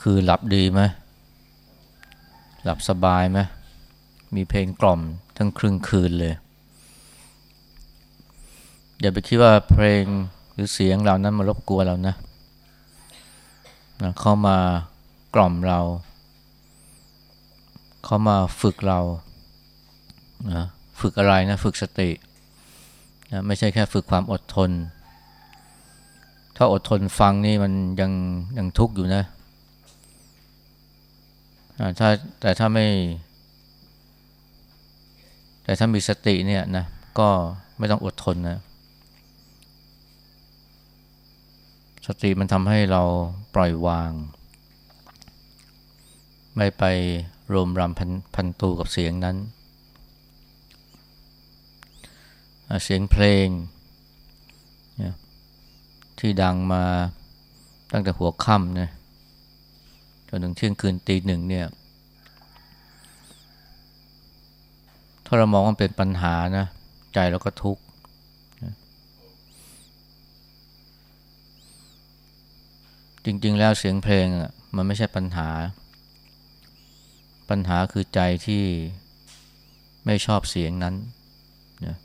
คือหลับดีไหมหลับสบายไหมมีเพลงกล่อมทั้งครึ่งคืนเลย อย่าไปคิดว่าเพลงหรือเสียงเรานั้นมารบกวนเรานะนะเข้ามากล่อมเรา เข้ามาฝึกเรานะฝึกอะไรนะ ฝึกสตินะไม่ใช่แค่ฝึกความอดทน ถ้าอดทนฟังนี่มันยังยังทุกข์อยู่นะ ถ้าแต่ถ้าไม่ แต่ถ้ามีสติเนี่ยนะก็ไม่ต้องอดทนนะ สติมันทำให้เราปล่อยวาง ไม่ไปรวมรำพันพันตูกับเสียงนั้น เสียงเพลง ที่ดังมาตั้งแต่หัวค่ำนะ จนถึงเที่ยงคืนตีหนึ่งเนี่ยถ้าเรามองว่าเป็นปัญหานะ ใจเราก็ทุกข์จริง ๆ แล้วเสียงเพลงอะมันไม่ใช่ปัญหา ปัญหาคือใจที่ไม่ชอบเสียงนั้นนะ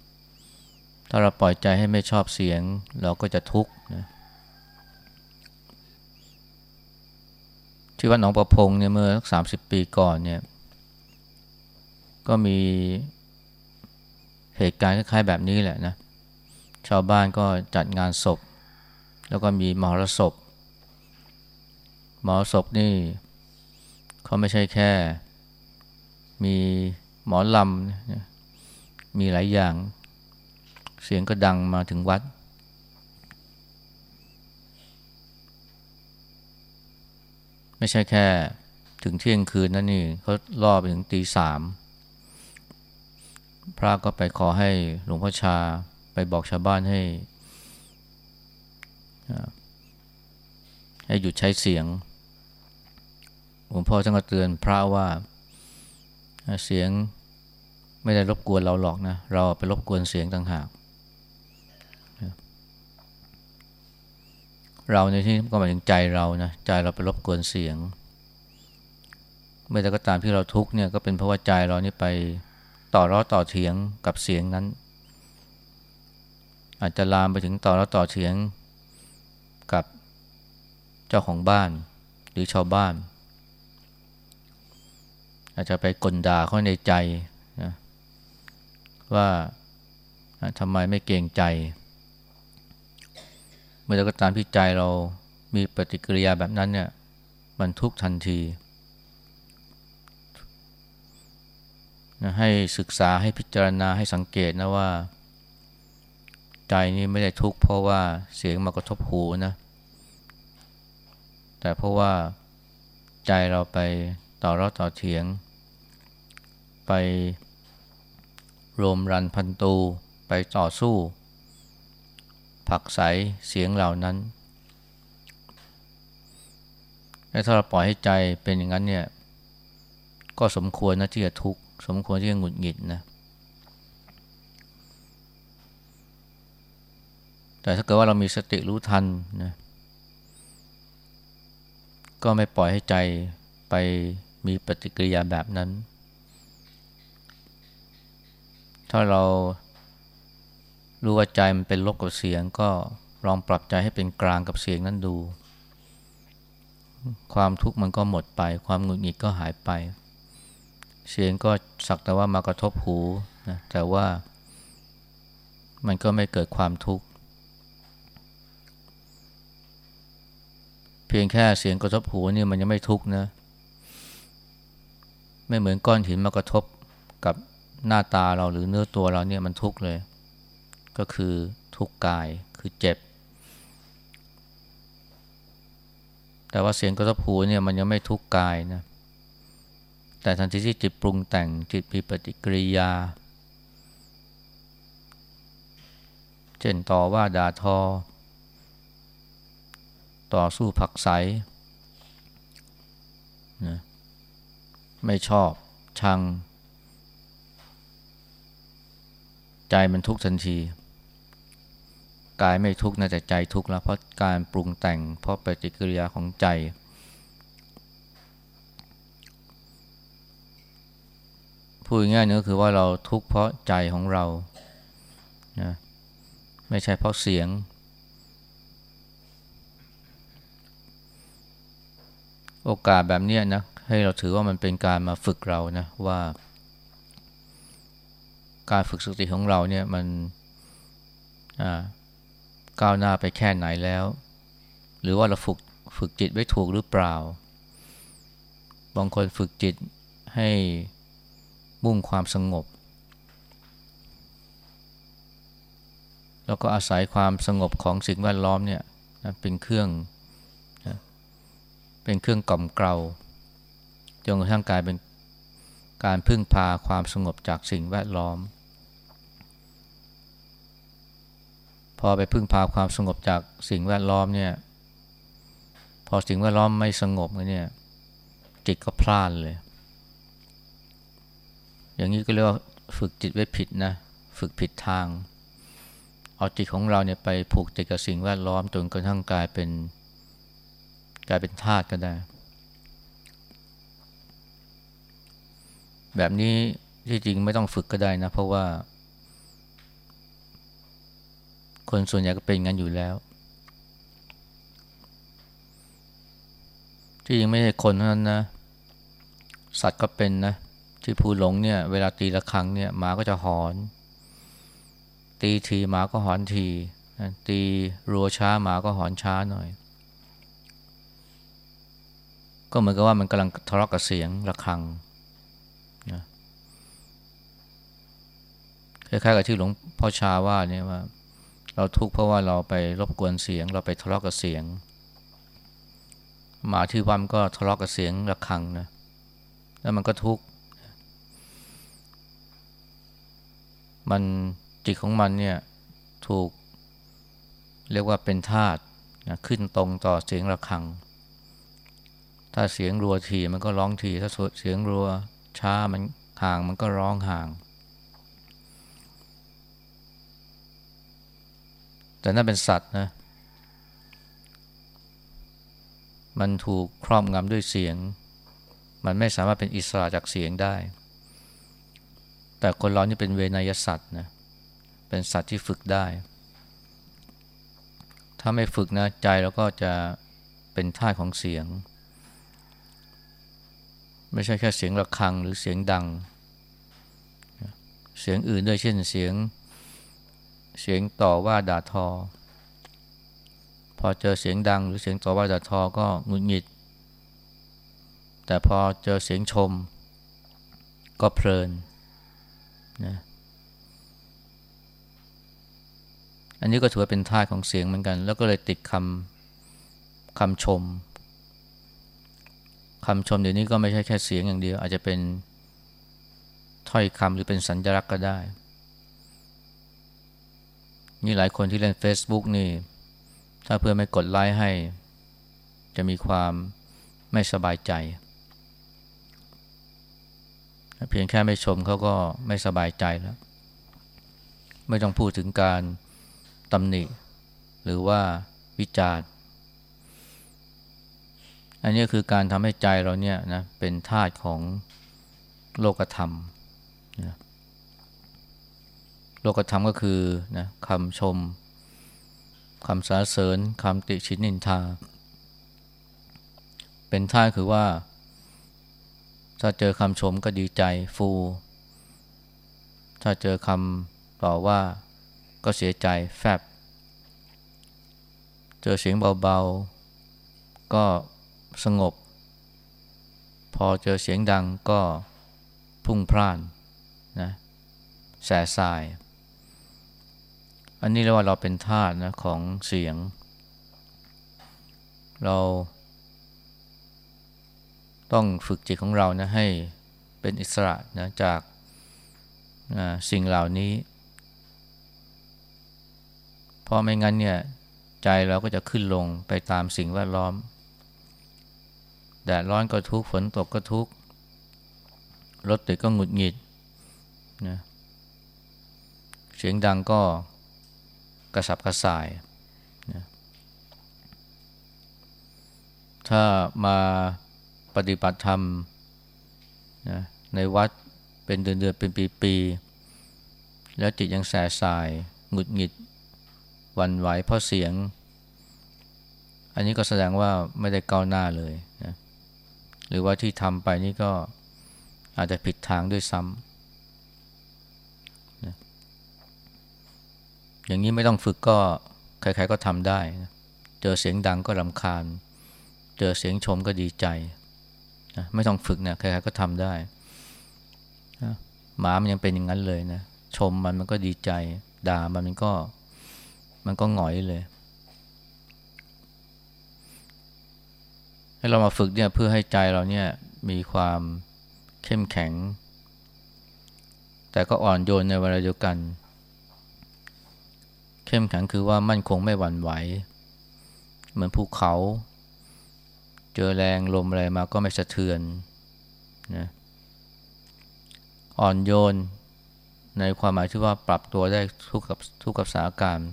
ถ้าเราปล่อยใจให้ไม่ชอบเสียง เราก็จะทุกข์นะ ที่วัดหนองประพงเนี่ยเมื่อสามสิบปีก่อนเนี่ย ก็มีเหตุการณ์คล้ายๆแบบนี้แหละนะ ชาวบ้านก็จัดงานศพ แล้วก็มีมหรสพมหรสพนี่เขาไม่ใช่แค่ มีหมอลำมีหลายอย่าง เสียงก็ดังมาถึงวัด ไม่ใช่แค่ถึงเที่ยงคืนนั่นนี่เขาล่อไปถึงตีสามพระก็ไปขอให้หลวงพ่อชาไปบอกชาวบ้านให้ ให้หยุดใช้เสียงหลวงพ่อท่านก็เตือนพระว่าเสียงไม่ได้รบกวนเราหรอกนะ เราไปรบกวนเสียงต่างหาก เราในที่ก็หมายถึงใจเรานะใจเราไปรบกวนเสียง เมื่อใดก็ตามที่เราทุกเนี่ยก็เป็นเพราะว่าใจเรานี่ไปต่อร้อต่อเถียงกับเสียงนั้น อาจจะลามไปถึงต่อร้อต่อเถียงกับเจ้าของบ้านหรือชาวบ้าน อาจจะไปกลด่าเขาในใจนะว่าทำไมไม่เก่งใจ เมื่อเราก็ตามที่ใจเรามีปฏิกิริยาแบบนั้นเนี่ยมันทุกทันทีนะให้ศึกษาให้พิจารณาให้สังเกตนะว่า ใจนี้ไม่ได้ทุกข์เพราะว่าเสียงมากระทบหูนะ แต่เพราะว่าใจเราไปต่อรอต่อเถียง ไปรวมรันพันตู ไปต่อสู้ ผักใสเสียงเหล่านั้นและถ้าเราปล่อยให้ใจเป็นอย่างนั้นเนี่ยก็สมควรนะที่จะทุกข์สมควรที่จะหงุดหงิดนะ แต่ถ้าเกิดว่าเรามีสติรู้ทันนะก็ไม่ปล่อยให้ใจไปมีปฏิกิริยาแบบนั้น ถ้าเรา รู้ว่าใจมันเป็นลบกับเสียง ก็ลองปรับใจให้เป็นกลางกับเสียงนั้นดู ความทุกข์มันก็หมดไป ความหงุดหงิดก็หายไป เสียงก็สักแต่ว่ามากระทบหูนะแต่ว่ามันก็ไม่เกิดความทุกข์ เพียงแค่เสียงกระทบหูนี่มันยังไม่ทุกข์นะ ไม่เหมือนก้อนหินมากระทบกับหน้าตาเราหรือเนื้อตัวเราเนี่ยมันทุกข์เลย ก็คือทุกข์กายคือเจ็บ แต่ว่าเสียงกระทบหูเนี่ยมันยังไม่ทุกข์กายนะแต่ทันทีที่จิตปรุงแต่งจิตมีปฏิกิริยา เช่นต่อว่าด่าทอ ต่อสู้ผักใสนะไม่ชอบชัง ใจมันทุกข์ทันที กายไม่ทุกข์นะแต่ใจทุกข์แล้วเพราะการปรุงแต่ง เพราะปฏิกิริยาของใจ พูดง่ายๆก็คือว่าเราทุกข์เพราะใจของเรานะไม่ใช่เพราะเสียง โอกาสแบบนี้นะให้เราถือว่ามันเป็นการมาฝึกเรานะว่า การฝึกสติของเราเนี่ยมันอ่า ก้าวหน้าไปแค่ไหนแล้ว หรือว่าเราฝึกฝึกจิตไว้ถูกหรือเปล่า บางคนฝึกจิตให้มุ่งความสงบ แล้วก็อาศัยความสงบของสิ่งแวดล้อมเนี่ยเป็นเครื่องเป็นเครื่องกล่อมเกลาจนกระทั่งกลายเป็นการพึ่งพาความสงบจากสิ่งแวดล้อม พอไปพึ่งพาความสงบจากสิ่งแวดล้อมเนี่ย พอสิ่งแวดล้อมไม่สงบเนี่ยจิตก็พลาดเลย อย่างนี้ก็เรียกว่าฝึกจิตไว้ผิดนะ ฝึกผิดทาง เอาจิตของเราเนี่ยไปผูกติดกับสิ่งแวดล้อมจนกระทั่งกลายเป็นกลายเป็นธาตุก็ได้ แบบนี้ที่จริงไม่ต้องฝึกก็ได้นะ เพราะว่า คนส่วนใหญ่ก็เป็นงั้นอยู่แล้ว ที่จริงไม่ใช่คนเท่านั้นนะ สัตว์ก็เป็นนะ ที่ผู้หลงเนี่ย เวลาตีละครั้งเนี่ยหมาก็จะหอน ตีทีหมาก็หอนทีตีรัวช้าหมาก็หอนช้าหน่อย ก็เหมือนกับว่ามันกำลังทะเลาะกับเสียงระฆังคล้ายๆกับที่หลวงพ่อชาว่าเนี่ยว่า เราทุกข์เพราะว่าเราไปรบกวนเสียง เราไปทะเลาะกับเสียง หมาที่วัมก็ทะเลาะกับเสียงระฆังนะแล้วมันก็ทุกข์มันจิตของมันเนี่ยถูกเรียกว่าเป็นธาตุนะขึ้นตรงต่อเสียงระฆัง ถ้าเสียงรัวทีมันก็ร้องทีถ้าเสียงรัวช้ามันห่างมันก็ร้องห่าง แต่นั่นเป็นสัตว์นะ มันถูกครอบงำด้วยเสียง มันไม่สามารถเป็นอิสระจากเสียงได้ แต่คนเรานี่เป็นเวนยสัตว์นะ เป็นสัตว์ที่ฝึกได้ ถ้าไม่ฝึกนะใจเราก็จะเป็นท่าของเสียง ไม่ใช่แค่เสียงระฆังหรือเสียงดัง เสียงอื่นด้วยเช่นเสียง เสียงต่อว่าด่าทอ พอเจอเสียงดังหรือเสียงต่อว่าด่าทอก็หงุดหงิด แต่พอเจอเสียงชม ก็เพลินนะอันนี้ก็ถือว่าเป็นท่าของเสียงเหมือนกัน แล้วก็เลยติดคำคำชมคำชมเดี๋ยวนี้ก็ไม่ใช่แค่เสียงอย่างเดียว อาจจะเป็นถ้อยคำหรือเป็นสัญลักษณ์ก็ได้ มีหลายคนที่เล่น Facebook นี่ ถ้าเพื่อนไม่กดไลค์ให้ จะมีความไม่สบายใจ เพียงแค่ไม่ชมเขาก็ไม่สบายใจแล้ว ไม่ต้องพูดถึงการตำหนิ หรือว่าวิจารณ์ อันนี้คือการทำให้ใจเราเนี่ยนะเป็นทาสของโลกธรรมนะ โลกธรรมก็คือนะคำชมคำสรรเสริญคำติชินนินทา เป็นท่าคือว่า ถ้าเจอคำชมก็ดีใจฟู ถ้าเจอคำต่อว่าก็เสียใจแฟบ เจอเสียงเบาๆ ก็สงบ พอเจอเสียงดังก็พุ่งพล่านนะแสสาย อันนี้เรียกว่าเราเป็นทาสนะของเสียง เราต้องฝึกจิตของเรานะให้เป็นอิสระนะจากสิ่งเหล่านี้ เพราะไม่งั้นเนี่ยใจเราก็จะขึ้นลงไปตามสิ่งแวดล้อม แดดร้อนก็ทุกข์ฝนตกก็ทุกข์รถติดก็หงุดหงิดนะเสียงดังก็ กระสับกระส่ายนะถ้ามาปฏิบัติธรรมนะในวัดเป็นเดือนเดือนเป็นปีปีแล้วจิตยังแสสายหงุดหงิดวันไหวเพราะเสียง อันนี้ก็แสดงว่าไม่ได้ก้าวหน้าเลยนะหรือว่าที่ทำไปนี่ก็อาจจะผิดทางด้วยซ้ำนะ อย่างนี้ไม่ต้องฝึกก็ใครๆก็ทำได้ เจอเสียงดังก็รำคาญ เจอเสียงชมก็ดีใจนะไม่ต้องฝึกนะใครๆก็ทำได้นะหมามันยังเป็นอย่างนั้นเลยนะ ชมมันมันก็ดีใจ ด่ามันมันก็ มันก็หงอยเลย ให้เรามาฝึกเนี่ยเพื่อให้ใจเราเนี่ยมีความเข้มแข็ง แต่ก็อ่อนโยนในเวลาเดียวกันเเข้มแข็งคือว่ามั่นคงไม่หวั่นไหว เหมือนภูเขา เจอแรงลมอะไรมาก็ไม่สะเทือนนะอ่อนโยน ในความหมายที่ว่าปรับตัวได้ทุกกับทุกกับสถานการณ์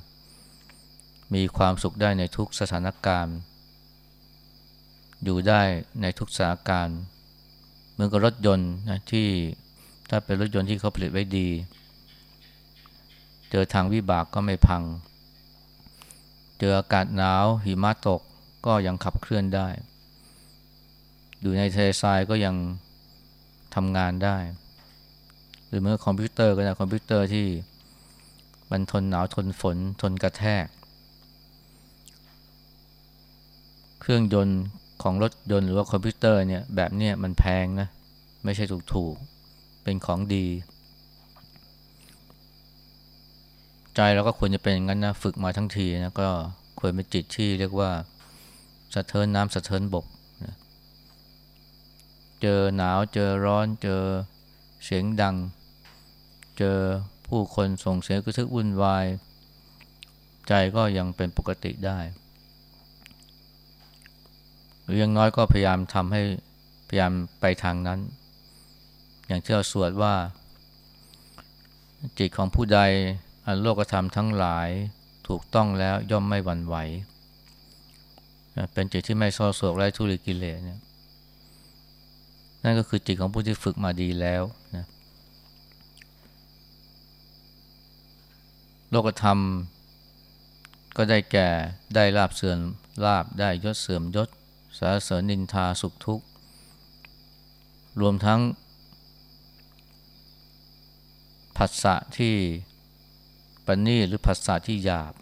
มีความสุขได้ในทุกสถานการณ์ อยู่ได้ในทุกสถานการณ์เหมือนกับรถยนต์นะที่ถ้าเป็นรถยนต์ที่เขาผลิตไว้ดีเจอทางวิบากก็ไม่พัง เจออากาศหนาวหิมะตกก็ยังขับเคลื่อนได้ อยู่ในทะเลทรายก็ยังทำงานได้ หรือเมื่อคอมพิวเตอร์ก็นะคอมพิวเตอร์ที่มันทนหนาวทนฝนทนกระแทก เครื่องยนต์ของรถยนต์หรือว่าคอมพิวเตอร์เนี่ยแบบเนี้ยมันแพงนะ ไม่ใช่ถูกๆเป็นของดี ใจเราก็ควรจะเป็นอย่างนั้นนะฝึกมาทั้งทีนะก็ควรเป็นจิตที่เรียกว่าสะเทินน้ำสะเทินบกนะเจอหนาวเจอร้อนเจอเสียงดัง เจอผู้คนส่งเสียงกระทึกวุ่นวาย ใจก็ยังเป็นปกติได้ หรือยังน้อยก็พยายามทำให้พยายามไปทางนั้น อย่างที่เราสวดว่า จิตของผู้ใด อันโลกธรรมทั้งหลายถูกต้องแล้วย่อมไม่หวั่นไหว เป็นจิตที่ไม่ซ้อโศกไร้ทุลิกิเลสเนี่ยนั่นก็คือจิตของผู้ที่ฝึกมาดีแล้วนะโลกธรรมก็ได้แก่ได้ลาบเสื่อมลาบได้ยศเสื่อมยศสารเสริญนินทาสุขทุกข์ รวมทั้งผัสสะที่ ปณีหรือผัสสะที่หยาบ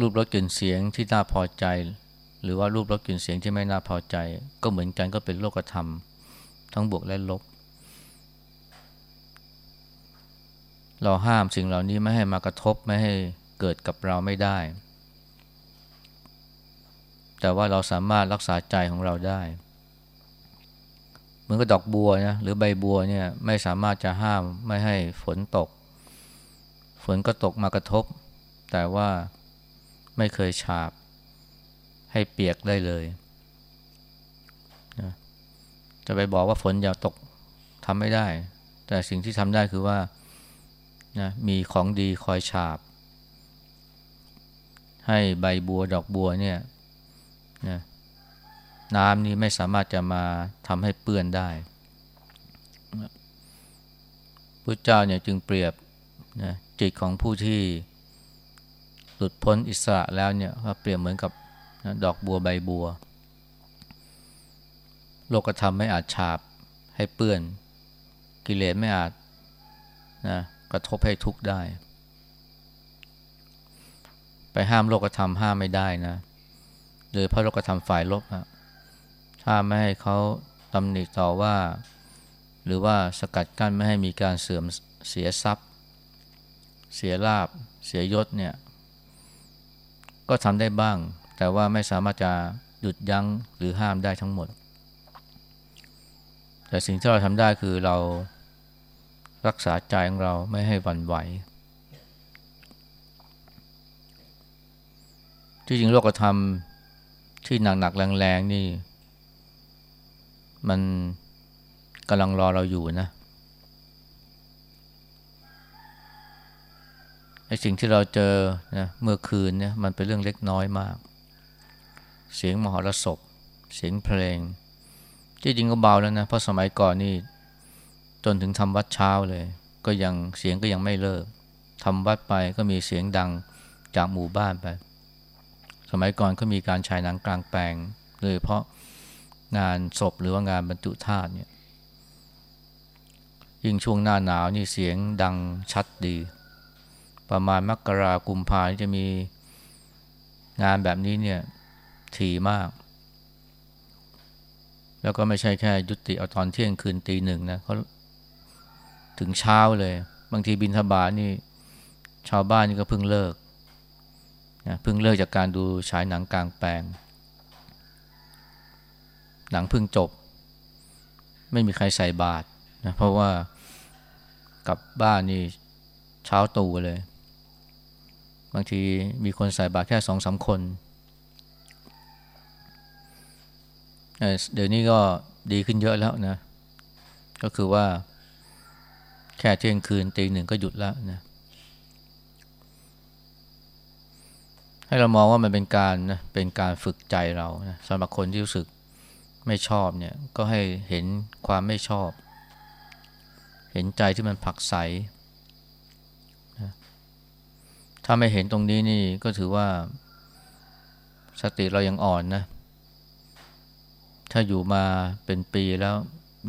รูปรสกลิ่นเสียงที่น่าพอใจ หรือว่ารูปรสกลิ่นเสียงที่ไม่น่าพอใจ ก็เหมือนกันก็เป็นโลกธรรม ทั้งบวกและลบ เราห้ามสิ่งเหล่านี้ไม่ให้มากระทบไม่ให้เกิดกับเราไม่ได้ แต่ว่าเราสามารถรักษาใจของเราได้เหมือนกับดอกบัวนะหรือใบบัวเนี่ยไม่สามารถจะห้ามไม่ให้ฝนตก ฝนก็ตกมากระทบ แต่ว่าไม่เคยฉาบให้เปียกได้เลยนะจะไปบอกว่าฝนอย่าตกทำไม่ได้ แต่สิ่งที่ทำได้คือว่านะมีของดีคอยฉาบ ให้ใบบัวดอกบัวเนี่ยนะน้ำนี้ไม่สามารถจะมาทำให้เปื้อนได้พระเจ้าเนี่ยจึงเปรียบนะ จิตของผู้ที่หลุดพ้นอิสระแล้วเนี่ยก็เปรียบเหมือนกับนะดอกบัวใบบัว โลกธรรมไม่อาจฉาบให้เปื้อน กิเลสไม่อาจนะกระทบให้ทุกข์ได้ ไปห้ามโลกธรรมห้ามไม่ได้นะโดยพระโลกธรรมฝ่ายลบอะถ้าไม่ให้เขาตำหนิต่อว่า หรือว่าสกัดกั้นไม่ให้มีการเสื่อมเสียทรัพย์ เสียลาบ เสียยศเนี่ยก็ทำได้บ้าง แต่ว่าไม่สามารถจะหยุดยั้งหรือห้ามได้ทั้งหมด แต่สิ่งที่เราทำได้คือเรารักษาใจของเราไม่ให้วันไหวที่จริงโลกธรรมที่หนักๆแรงๆนี่ มันกำลังรอเราอยู่นะไอ้ สิ่งที่เราเจอนะเมื่อคืนเนี่ยมันเป็นเรื่องเล็กน้อยมาก เสียงมหรสพ เสียงเพลง ที่จริงก็เบาแล้วนะเพราะสมัยก่อนนี่จนถึงทำวัดเช้าเลย ก็ยังเสียงก็ยังไม่เลิกทำวัดไปก็มีเสียงดังจากหมู่บ้านไป สมัยก่อนก็มีการฉายหนังกลางแปลงโดยเพราะงานศพหรือว่างานบรรจุธาตุเนี่ยยิ่งช่วงหน้าหนาวนี่เสียงดังชัดดี ประมาณมกรากุมภาจะมีงานแบบนี้เนี่ยถี่มาก แล้วก็ไม่ใช่แค่ยุติเอาตอนเที่ยงคืนตีหนึ่งนะเขาถึงเช้าเลย บางทีบินทบาทนี่ ชาวบ้านนี่ก็เพิ่งเลิกนะเพิ่งเลิกจากการดูฉายหนังกลางแปลง หนังเพิ่งจบ ไม่มีใครใส่บาตรนะเพราะว่ากลับบ้านนี่เช้าตู่เลย บางทีมีคนใส่บาตรแค่สองสาคนเดี๋ยวนี้ก็ดีขึ้นเยอะแล้วนะ ก็คือว่า แค่เที่ยงคืนตีหนึ่งก็หยุดแล้วนะ ให้เรามองว่ามันเป็นการนะเป็นการฝึกใจเรานะสำหรับคนที่รู้สึกไม่ชอบเนี่ย ก็ให้เห็นความไม่ชอบ เห็นใจที่มันผักใส ถ้าไม่เห็นตรงนี้นี่ก็ถือว่า สติเรายังอ่อนนะ ถ้าอยู่มาเป็นปีแล้ว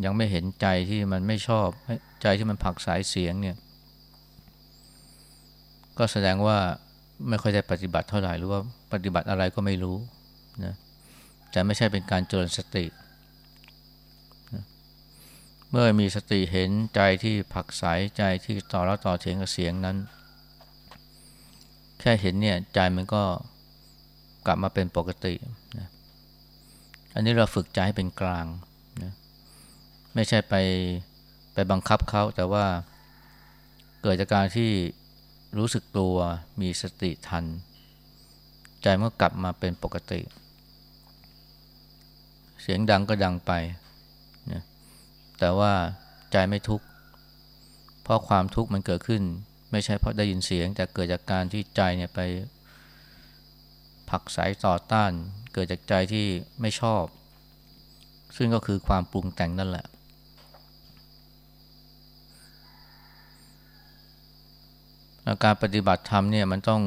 ยังไม่เห็นใจที่มันไม่ชอบ ใจที่มันผักสายเสียงเนี่ย ก็แสดงว่าไม่ค่อยได้ปฏิบัติเท่าไหร่หรือว่าปฏิบัติอะไรก็ไม่รู้นะแต่ไม่ใช่เป็นการเจริญสตินะเมื่อมีสติเห็นใจที่ผักใสใจที่ต่อแล้วต่อเถียงกับเสียงนั้น ค่เห็นเนี่ยใจมันก็กลับมาเป็นปกตินะอันนี้เราฝึกใจให้เป็นกลางนะไม่ใช่ไปไปบังคับเขาแต่ว่าเกิดจากการที่รู้สึกตัวมีสติทัน ใจมันก็กลับมาเป็นปกติ เสียงดังก็ดังไปนะแต่ว่าใจไม่ทุกข์เพราะความทุกข์มันเกิดขึ้น ไม่ใช่เพราะได้ยินเสียง แต่เกิดจากการที่ใจเนี่ยไปผักสายต่อต้าน เกิดจากใจที่ไม่ชอบ ซึ่งก็คือความปรุงแต่งนั่นแหละ การปฏิบัติธรรมเนี่ยมันต้อง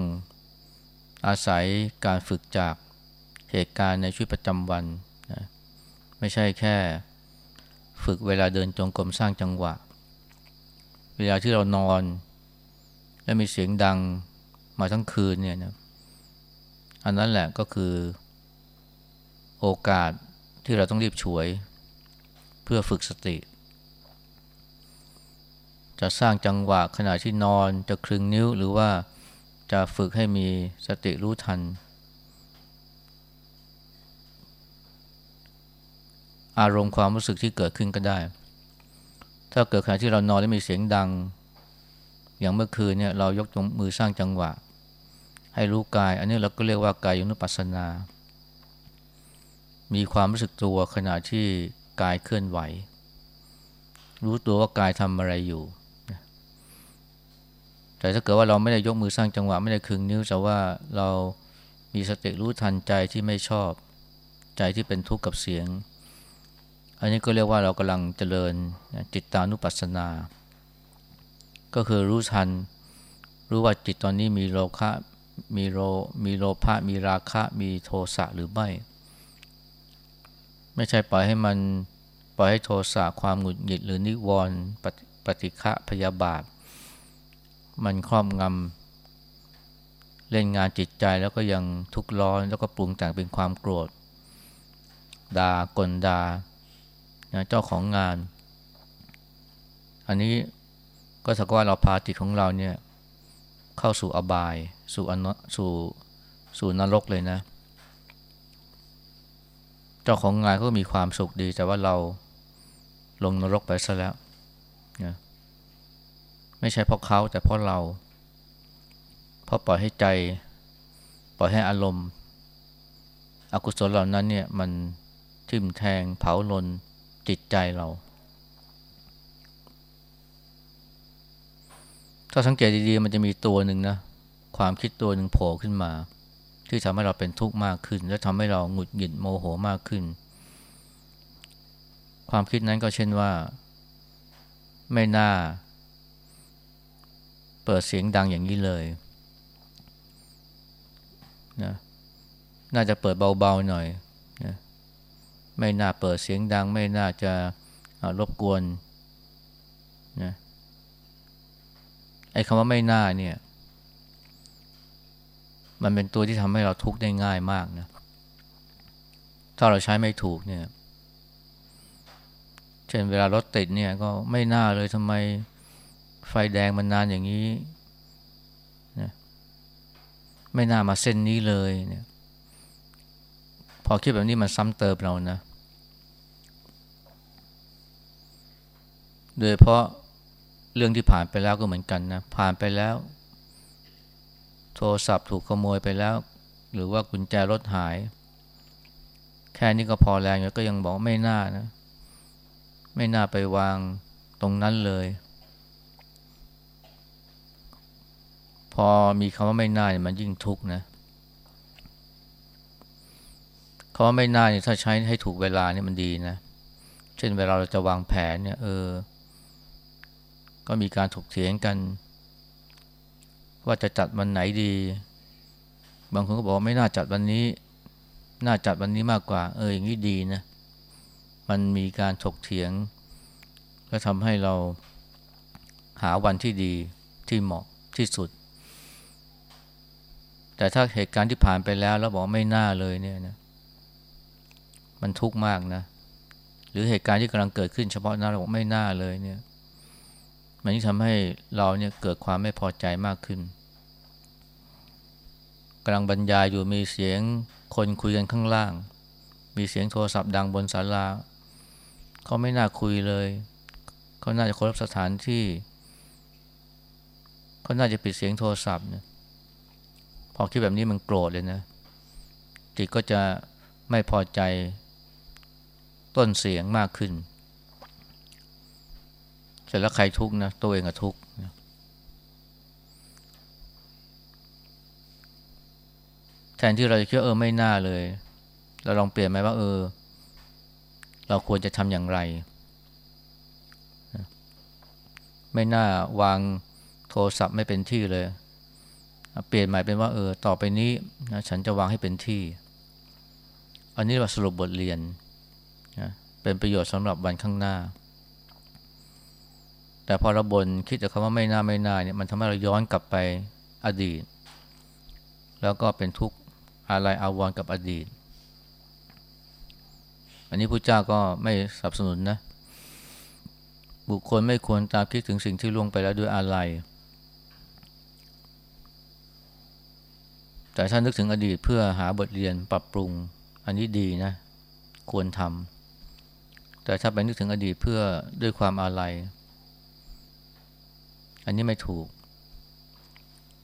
อาศัยการฝึกจากเหตุการณ์ในชีวิตประจำวันนะไม่ใช่แค่ฝึกเวลาเดินจงกรมสร้างจังหวะ เวลาที่เรานอน แล้วมีเสียงดังมาทั้งคืนเนี่ยนะอันนั้นแหละก็คือโอกาสที่เราต้องรีบช่วยเพื่อฝึกสติ จะสร้างจังหวะขณะที่นอนจะคลึงนิ้วหรือว่าจะฝึกให้มีสติรู้ทัน อารมณ์ความรู้สึกที่เกิดขึ้นก็ได้ ถ้าเกิดขณะที่เรานอนแล้วมีเสียงดัง อย่างเมื่อคืนเนี่ยเรายกมือสร้างจังหวะ ให้รู้กาย อันนี้เราก็เรียกว่ากายยุนุปัสสนา มีความรู้สึกตัวขณะที่กายเคลื่อนไหว รู้ตัวว่ากายทำอะไรอยู่ แต่ถ้าเกิดว่าเราไม่ได้ยกมือสร้างจังหวะไม่ได้คึงนิ้วแต่ว่าเรามีสติรู้ทันใจที่ไม่ชอบ ใจที่เป็นทุกข์กับเสียง อันนี้ก็เรียกว่าเรากำลังเจริญจิตตานุปัสสนา ก็คือรู้ทัน รู้ว่าจิตตอนนี้มีโลคะมีโลมีโลภะมีราคะมีโทสะหรือไม่ ไม่ใช่ปล่อยให้มันปล่อยให้โทสะความหงุดหงิดหรือนิวรณ์ปฏิฆะพยาบาท มันครอบงำเล่นงานจิตใจแล้วก็ยังทุกข์ร้อนแล้วก็ปรุงแต่งเป็นความโกรธดา่ากลดาเจ้าของงาน อันนี้ ก็สักว่าเราพาจิตของเราเนี่ยเข้าสู่อบาย สู่อนสู่สู่นรกเลยนะ เจ้าของงานก็มีความสุขดี แต่ว่าเราลงนรกไปซะแล้วนะไม่ใช่เพราะเขาแต่เพราะเรา เพราะปล่อยให้ใจ ปล่อยให้อารมณ์ อกุศลเหล่านั้นเนี่ยมันทิ่มแทงเผาลนจิตใจเรา ถ้าสังเกตดีๆมันจะมีตัวหนึ่งนะความคิดตัวหนึ่งโผล่ขึ้นมา ที่ทำให้เราเป็นทุกข์มากขึ้น และทำให้เราหงุดหงิดโมโหมากขึ้น ความคิดนั้นก็เช่นว่า ไม่น่า เปิดเสียงดังอย่างนี้เลยนะน่าจะเปิดเบาๆหน่อยนะไม่น่าเปิดเสียงดัง ไม่น่าจะรบกวนนะ อ้คำว่าไม่น่าเนี่ย มันเป็นตัวที่ทำให้เราทุกข์ได้ง่ายมากนะ ถ้าเราใช้ไม่ถูกเนี่ย เช่นเวลารถติดเนี่ย ก็ไม่น่าเลยทำไมไฟแดงมันนานอย่างนี้นะไม่น่ามาเส้นนี้เลยเนี่ย พอคิดแบบนี้มันซ้ำเติมเรานะโดยเพราะ เรื่องที่ผ่านไปแล้วก็เหมือนกันนะผ่านไปแล้ว โทรศัพท์ถูกขโมยไปแล้ว หรือว่ากุญแจรถหาย แค่นี้ก็พอแรงแล้วก็ยังบอกไม่น่านะ ไม่น่าไปวางตรงนั้นเลย พอมีคำว่าไม่น่าเนี่ยมันยิ่งทุกข์นะคำว่าไม่น่าเนี่ยถ้าใช้ให้ถูกเวลาเนี่ยมันดีนะ เช่นเวลาเราจะวางแผนเนี่ยเออ ก็มีการถกเถียงกัน ว่าจะจัดวันไหนดี บางคนก็บอกไม่น่าจัดวันนี้ น่าจัดวันนี้มากกว่า เอออย่างนี้ดีนะ มันมีการถกเถียงและทำให้เราหาวันที่ดีที่เหมาะที่สุด แต่ถ้าเหตุการณ์ที่ผ่านไปแล้วแล้วบอกไม่น่าเลยเนี่ยนะ มันทุกข์มากนะ หรือเหตุการณ์ที่กำลังเกิดขึ้นเฉพาะหน้าเราบอกไม่น่าเลยเนี่ย มันยิ่งทำให้เราเนี่ยเกิดความไม่พอใจมากขึ้นกำลังบรรยายอยู่มีเสียงคนคุยกันข้างล่าง มีเสียงโทรศัพท์ดังบนศาลาเขาไม่น่าคุยเลยเขาน่าจะเคารพสถานที่เขาน่าจะปิดเสียงโทรศัพท์เนี่ยพอคิดแบบนี้มันโกรธเลยนะจิตก็จะไม่พอใจต้นเสียงมากขึ้น เสร็จแล้วใครทุกข์นะตัวเองก็ทุกข์แทนที่เราจะคิดเออไม่น่าเลย เราลองเปลี่ยนไหมว่า เออ เราควรจะทำอย่างไร ไม่น่าวางโทรศัพท์ไม่เป็นที่เลย เปลี่ยนใหม่เป็นว่า เออ ต่อไปนี้นะฉันจะวางให้เป็นที่ อันนี้ว่าสรุปบทเรียนนะเป็นประโยชน์สำหรับวันข้างหน้า แต่พอเราบนคิดแต่คำว่าไม่น่าไม่น่าเนี่ยมันทำให้เราย้อนกลับไปอดีต แล้วก็เป็นทุกข์อะไรอาวรกับอดีต อันนี้พระเจ้าก็ไม่สนับสนุนนะ บุคคลไม่ควรตามคิดถึงสิ่งที่ล่วงไปแล้วด้วยอะไร แต่ถ้านึกถึงอดีตเพื่อหาบทเรียนปรับปรุง อันนี้ดีนะ ควรทำแต่ถ้าไปนึกถึงอดีตเพื่อด้วยความอาลัย อันนี้ไม่ถูก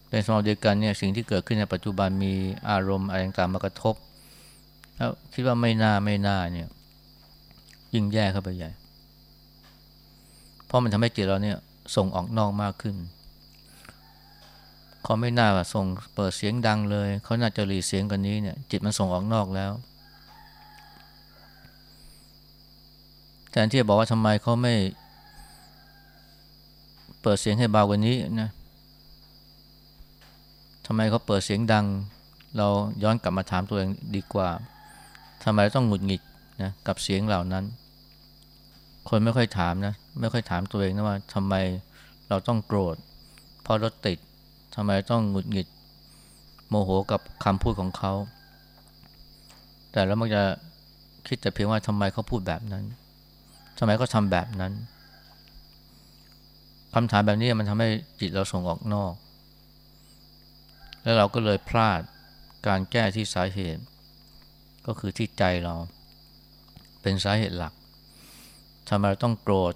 เป็นสมองเดียวกันเนี่ยสิ่งที่เกิดขึ้นในปัจจุบันมีอารมณ์อะไรต่างมากระทบแล้วคิดว่าไม่น่าไม่น่าเนี่ย ยิ่งแย่เข้าไปใหญ่ เพราะมันทำให้จิตเราเนี่ย ส่งออกนอกมากขึ้นเขาไม่น่าส่งเปิดเสียงดังเลย เขาน่าจะรีเสียงกันนี้เนี่ย จิตมันส่งออกนอกแล้วแทนที่จะบอกว่าทำไมเขาไม่ เปิดเสียงให้เบากว่านี้นะทำไมเขาเปิดเสียงดัง เราย้อนกลับมาถามตัวเองดีกว่าทำไมต้องหงุดหงิดนะกับเสียงเหล่านั้น คนไม่ค่อยถามนะ ไม่ค่อยถามตัวเองนะว่าทำไมเราต้องโกรธ เพราะรถติดทำไมต้องหงุดหงิด โมโหกับคำพูดของเขา แต่แล้วมันจะคิดแต่เพียงว่าทำไมเขาพูดแบบนั้นทำไมเขาทำแบบนั้น คำถามแบบนี้มันทำให้จิตเราส่งออกนอก แล้วเราก็เลยพลาดการแก้ที่สาเหตุ ก็คือที่ใจเรา เป็นสาเหตุหลักทำไมเราต้องโกรธ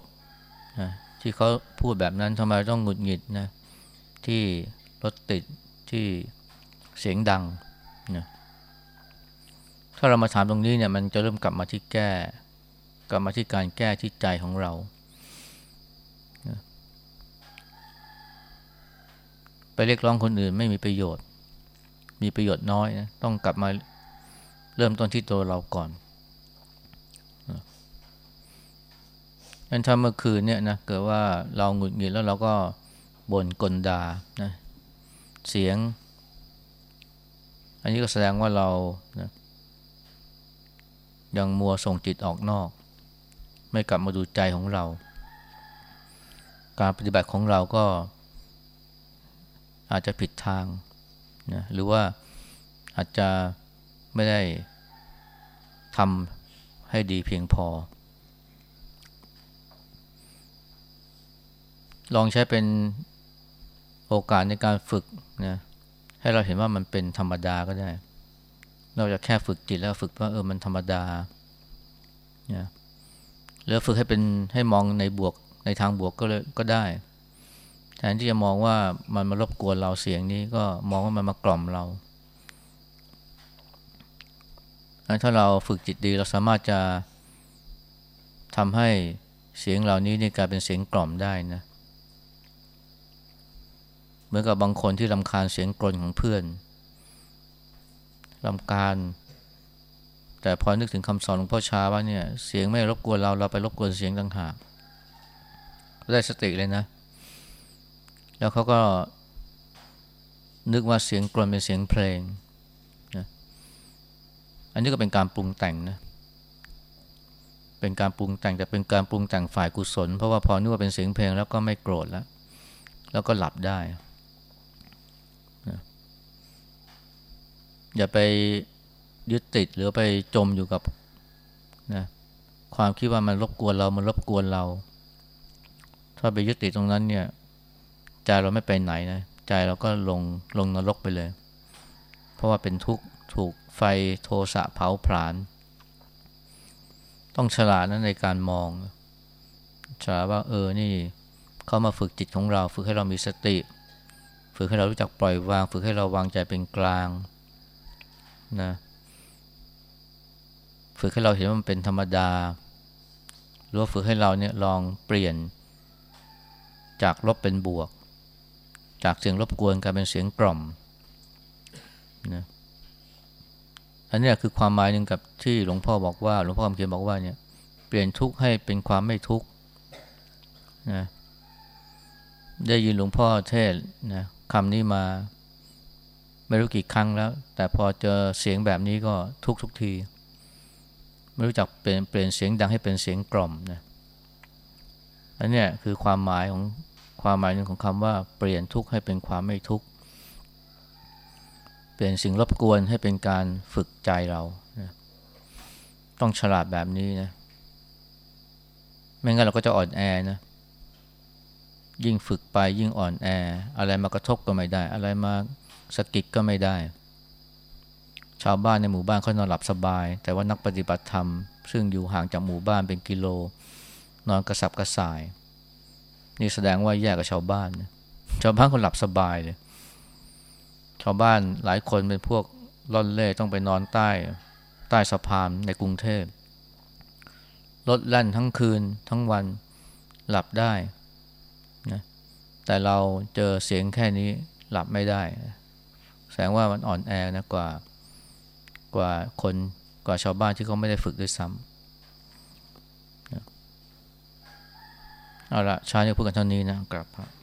นะที่เขาพูดแบบนั้นทำไมเราต้องหงุดหงิดนะที่รถติดที่เสียงดังนะถ้าเรามาถามตรงนี้เนี่ยมันจะเริ่มกลับมาที่แก้ กลับมาที่การแก้ที่ใจของเรา ไปเรียกร้องคนอื่นไม่มีประโยชน์ มีประโยชน์น้อยนะต้องกลับมาเริ่มต้นที่ตัวเราก่อนงั้นถ้าเมื่อคืนเนี่ยนะเกิดว่าเราหงุดหงิดแล้วเราก็บ่นกลดานะเสียง อันนี้ก็แสดงว่าเรานะยังมัวส่งจิตออกนอก ไม่กลับมาดูใจของเรา การปฏิบัติของเราก็ อาจจะผิดทางนะหรือว่าอาจจะไม่ได้ทำให้ดีเพียงพอ ลองใช้เป็นโอกาสในการฝึกนะให้เราเห็นว่ามันเป็นธรรมดาก็ได้ เราจะแค่ฝึกจิตแล้วฝึกว่าเออมันธรรมดานะหรือฝึกให้เป็นให้มองในบวกในทางบวกก็เลยก็ได้ แทนที่จะมองว่ามันมารบกวนเราเสียงนี้ก็มองว่ามันมากล่อมเรา ถ้าเราฝึกจิตดีเราสามารถจะทำให้เสียงเหล่านี้นี่กลายเป็นเสียงกล่อมได้นะ เหมือนกับบางคนที่ลำคาญเสียงกลนของเพื่อนลำคาญ แต่พอนึกถึงคำสอนของพ่อชาว่าเนี่ย เสียงไม่รบกวนเราเราไปรบกวนเสียงต่างหากได้สติเลยนะ แล้วเขาก็นึกว่าเสียงกลอนเป็นเสียงเพลงนะอันนี้ก็เป็นการปรุงแต่งนะ เป็นการปรุงแต่งแต่เป็นการปรุงแต่งฝ่ายกุศล เพราะว่าพอนึกว่าเป็นเสียงเพลงแล้วก็ไม่โกรธแล้ว แล้วก็หลับได้นะอย่าไปยึดติดหรือไปจมอยู่กับนะความคิดว่ามันรบกวนเรา มันรบกวนเรา ถ้าไปยึดติดตรงนั้นเนี่ย ใจเราไม่ไปไหนนะใจเราก็ลงลงนรกไปเลย เพราะว่าเป็นทุกข์ถูกไฟโทสะเผาผลาญต้องฉลาดนะในการมองฉลาดว่าเออนี่เขามาฝึกจิตของเรา ฝึกให้เรามีสติ ฝึกให้เรารู้จักปล่อยวาง ฝึกให้เราวางใจเป็นกลางนะฝึกให้เราเห็นว่ามันเป็นธรรมดา หรือว่าฝึกให้เราเนี่ยลองเปลี่ยนจากลบเป็นบวก จากเสียงรบกวนกลายเป็นเสียงกล่อมนะอันนี้คือความหมายหนึ่งกับที่หลวงพ่อบอกว่า หลวงพ่อคำเขียนบอกว่าเนี่ยเปลี่ยนทุกข์ให้เป็นความไม่ทุกข์นะได้ยินหลวงพ่อเทศนะคำนี้มาไม่รู้กี่ครั้งแล้ว แต่พอเจอเสียงแบบนี้ก็ทุกทุกที ไม่รู้จักเปลี่ยนเปลี่ยนเสียงดังให้เป็นเสียงกล่อมนะอันนี้คือความหมายของ ความหมายหนึ่งของคำว่าเปลี่ยนทุกข์ให้เป็นความไม่ทุกข์ เปลี่ยนสิ่งรบกวนให้เป็นการฝึกใจเรานะต้องฉลาดแบบนี้นะ ไม่งั้นเราก็จะอ่อนแอนะ ยิ่งฝึกไปยิ่งอ่อนแอ อะไรมากระทบก็ไม่ได้ อะไรมาสกิดก็ไม่ได้ ชาวบ้านในหมู่บ้านเขานอนหลับสบาย แต่ว่านักปฏิบัติธรรม ซึ่งอยู่ห่างจากหมู่บ้านเป็นกิโล นอนกระสับกระส่าย นี่แสดงว่าแย่กับชาวบ้านนะชาวบ้านคนหลับสบายเลยชาวบ้านหลายคนเป็นพวกล่อนเล่ต้องไปนอนใต้ใต้สะพานในกรุงเทพรถแล่นทั้งคืนทั้งวันหลับได้นะแต่เราเจอเสียงแค่นี้หลับไม่ได้ แสดงว่ามันอ่อนแอนะกว่ากว่าคนกว่าชาวบ้านที่เขาไม่ได้ฝึกด้วยซ้ำ เอาละชาเนี่ยพูดกันเท่านี้นะกลับครับ